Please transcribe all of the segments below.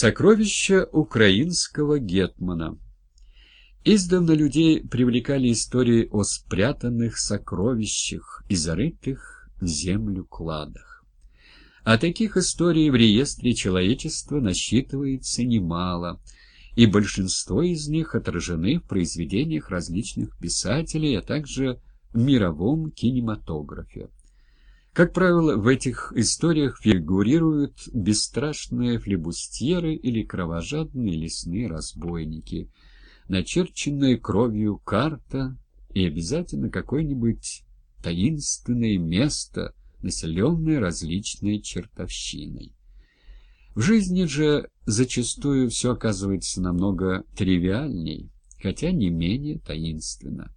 Сокровища украинского гетмана Издавна людей привлекали истории о спрятанных сокровищах и зарытых в землю кладах. А таких историй в реестре человечества насчитывается немало, и большинство из них отражены в произведениях различных писателей, а также в мировом кинематографе. Как правило, в этих историях фигурируют бесстрашные флебустьеры или кровожадные лесные разбойники, начерченная кровью карта и обязательно какое-нибудь таинственное место, населенное различной чертовщиной. В жизни же зачастую все оказывается намного тривиальней, хотя не менее таинственно.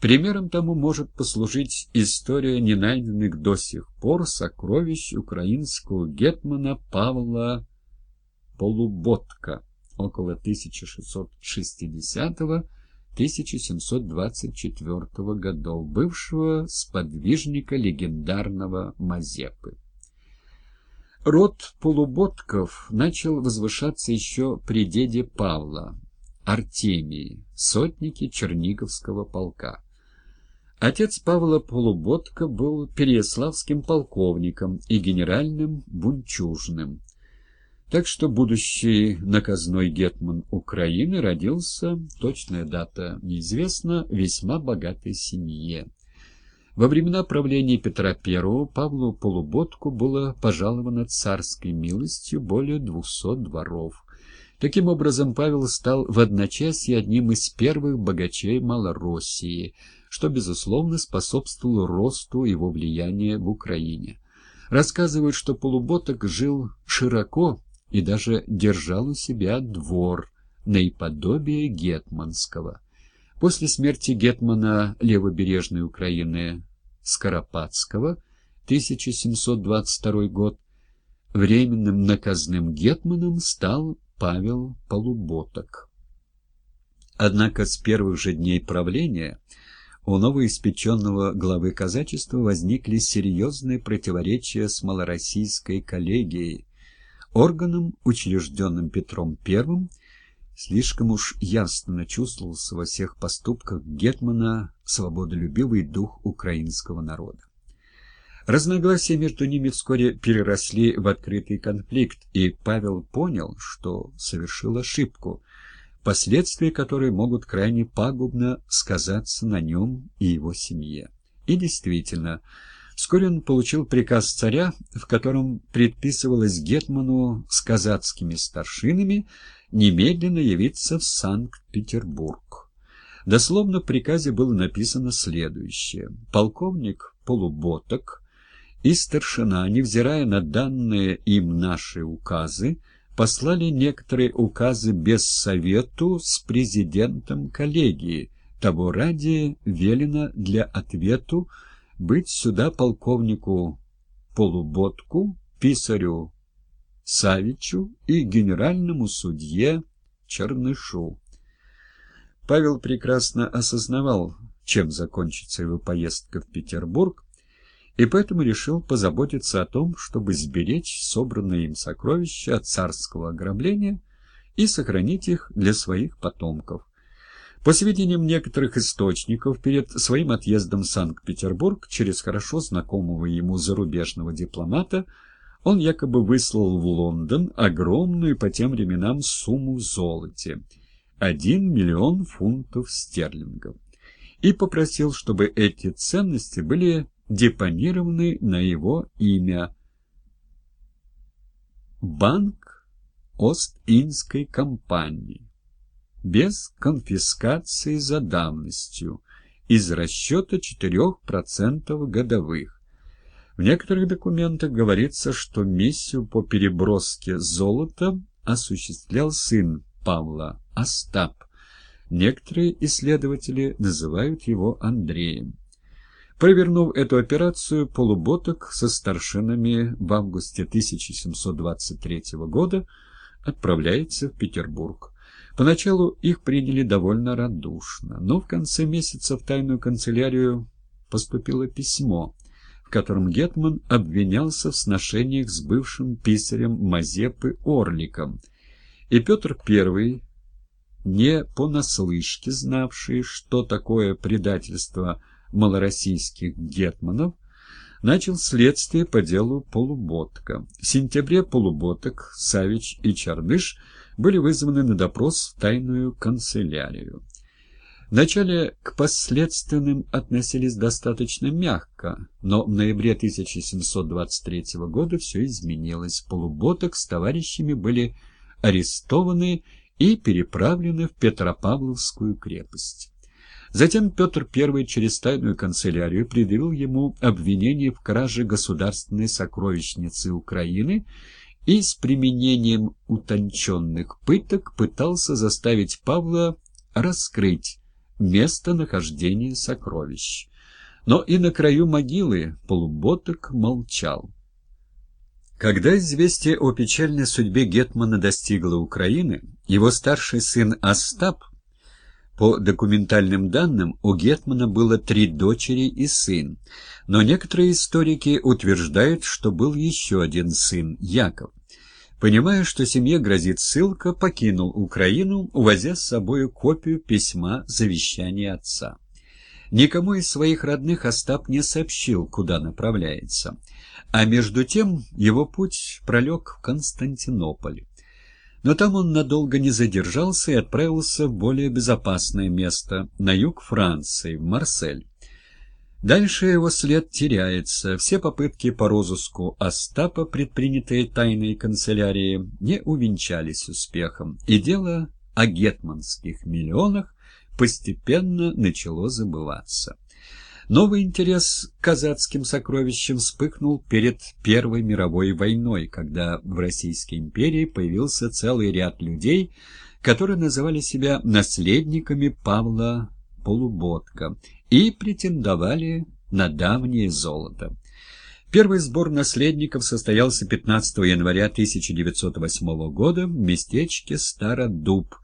Примером тому может послужить история ненайденных до сих пор сокровищ украинского гетмана Павла Полуботка около 1660-1724 годов, бывшего сподвижника легендарного Мазепы. Род полуботков начал возвышаться еще при деде Павла, Артемии, сотнике Черниговского полка. Отец Павла Полуботка был переяславским полковником и генеральным бунчужным. Так что будущий наказной гетман Украины родился, точная дата неизвестна, весьма богатой семье. Во времена правления Петра I Павлу Полуботку было пожаловано царской милостью более двухсот дворов. Таким образом, Павел стал в одночасье одним из первых богачей Малороссии – что, безусловно, способствовало росту его влияния в Украине. Рассказывают, что Полуботок жил широко и даже держал у себя двор, наиподобие Гетманского. После смерти Гетмана левобережной Украины Скоропадского, 1722 год, временным наказным Гетманом стал Павел Полуботок. Однако с первых же дней правления у новоиспеченного главы казачества возникли серьезные противоречия с малороссийской коллегией. Органом, учрежденным Петром I, слишком уж явственно чувствовался во всех поступках Гетмана свободолюбивый дух украинского народа. Разногласия между ними вскоре переросли в открытый конфликт, и Павел понял, что совершил ошибку – последствия которой могут крайне пагубно сказаться на нем и его семье. И действительно, вскоре он получил приказ царя, в котором предписывалось Гетману с казацкими старшинами немедленно явиться в Санкт-Петербург. Дословно в приказе было написано следующее. Полковник Полуботок и старшина, невзирая на данные им наши указы, послали некоторые указы без совету с президентом коллегии. Того ради велено для ответу быть сюда полковнику Полуботку, писарю Савичу и генеральному судье Чернышу. Павел прекрасно осознавал, чем закончится его поездка в Петербург, и поэтому решил позаботиться о том, чтобы сберечь собранные им сокровища от царского ограбления и сохранить их для своих потомков. По сведениям некоторых источников, перед своим отъездом в Санкт-Петербург через хорошо знакомого ему зарубежного дипломата он якобы выслал в Лондон огромную по тем временам сумму в золоте – 1 миллион фунтов стерлингов и попросил, чтобы эти ценности были депонированы на его имя. Банк Ост-Индской компании. Без конфискации за давностью. Из расчета 4% годовых. В некоторых документах говорится, что миссию по переброске золота осуществлял сын Павла Остап. Некоторые исследователи называют его Андреем. Провернув эту операцию, полуботок со старшинами в августе 1723 года отправляется в Петербург. Поначалу их приняли довольно радушно, но в конце месяца в тайную канцелярию поступило письмо, в котором Гетман обвинялся в сношениях с бывшим писарем Мазепы Орликом и Петр I, не понаслышке знавший, что такое предательство малороссийских гетманов, начал следствие по делу Полуботка. В сентябре Полуботок, Савич и Черныш были вызваны на допрос в тайную канцелярию. Вначале к последственным относились достаточно мягко, но в ноябре 1723 года все изменилось. Полуботок с товарищами были арестованы и переправлены в Петропавловскую крепость. Затем Петр I через тайную канцелярию предъявил ему обвинение в краже государственной сокровищницы Украины и с применением утонченных пыток пытался заставить Павла раскрыть местонахождение сокровищ. Но и на краю могилы полуботок молчал. Когда известие о печальной судьбе Гетмана достигло Украины, его старший сын Остап, по документальным данным, у Гетмана было три дочери и сын, но некоторые историки утверждают, что был еще один сын, Яков. Понимая, что семье грозит ссылка, покинул Украину, увозя с собой копию письма завещания отца. Никому из своих родных Остап не сообщил, куда направляется. А между тем его путь пролег в Константинополь. Но там он надолго не задержался и отправился в более безопасное место, на юг Франции, в Марсель. Дальше его след теряется. Все попытки по розыску Остапа, предпринятые тайной канцелярией, не увенчались успехом, и дело о гетманских миллионах постепенно начало забываться. Новый интерес к казацким сокровищам вспыхнул перед Первой мировой войной, когда в Российской империи появился целый ряд людей, которые называли себя наследниками Павла Полуботка и претендовали на давнее золото. Первый сбор наследников состоялся 15 января 1908 года в местечке Стародуб,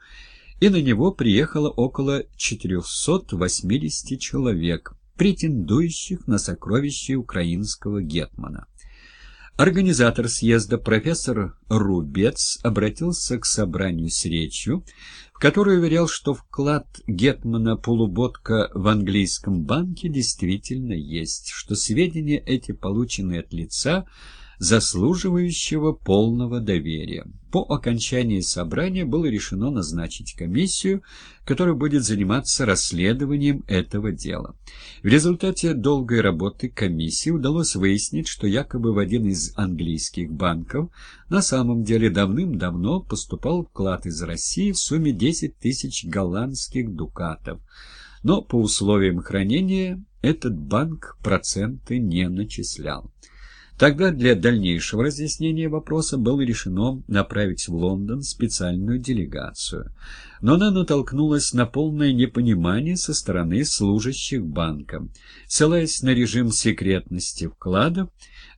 и на него приехало около 480 человек, претендующих на сокровища украинского гетмана. Организатор съезда профессор Рубец обратился к собранию с речью, в которой уверял, что вклад Гетмана Полуботка в английском банке действительно есть, что сведения эти получены от лица, заслуживающего полного доверия. По окончании собрания было решено назначить комиссию, которая будет заниматься расследованием этого дела. В результате долгой работы комиссии удалось выяснить, что якобы в один из английских банков на самом деле давным-давно поступал вклад из России в сумме 10 тысяч голландских дукатов. Но по условиям хранения этот банк проценты не начислял. Тогда для дальнейшего разъяснения вопроса было решено направить в Лондон специальную делегацию. Но она натолкнулась на полное непонимание со стороны служащих банка. Ссылаясь на режим секретности вкладов,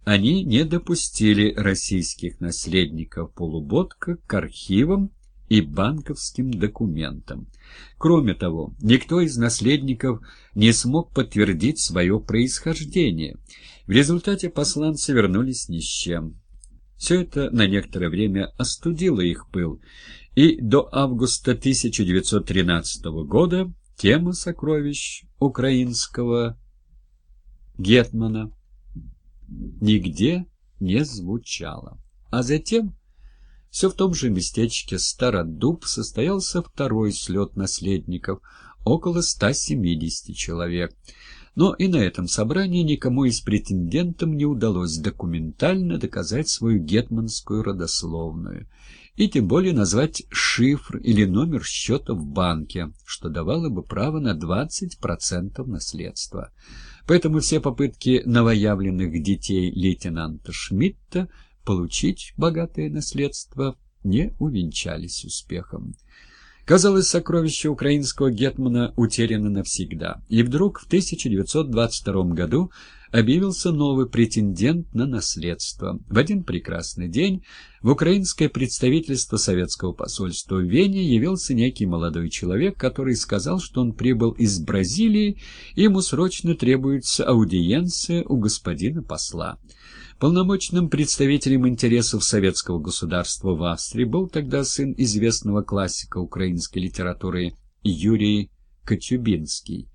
они не допустили российских наследников полуботка к архивам и банковским документам. Кроме того, никто из наследников не смог подтвердить свое происхождение. В результате посланцы вернулись ни с чем. Все это на некоторое время остудило их пыл, и до августа 1913 года тема сокровищ украинского Гетмана нигде не звучала. А затем все в том же местечке Стародуб состоялся второй слет наследников, около 170 человек. Но и на этом собрании никому из претендентов не удалось документально доказать свою гетманскую родословную, и тем более назвать шифр или номер счета в банке, что давало бы право на 20% наследства. Поэтому все попытки новоявленных детей лейтенанта Шмидта получить богатое наследство не увенчались успехом. Казалось, сокровище украинского гетмана утеряно навсегда. И вдруг в 1922 году объявился новый претендент на наследство. В один прекрасный день в украинское представительство советского посольства в Вене явился некий молодой человек, который сказал, что он прибыл из Бразилии, и ему срочно требуется аудиенция у господина посла. Полномочным представителем интересов советского государства в Австрии был тогда сын известного классика украинской литературы Юрий Кочубинский,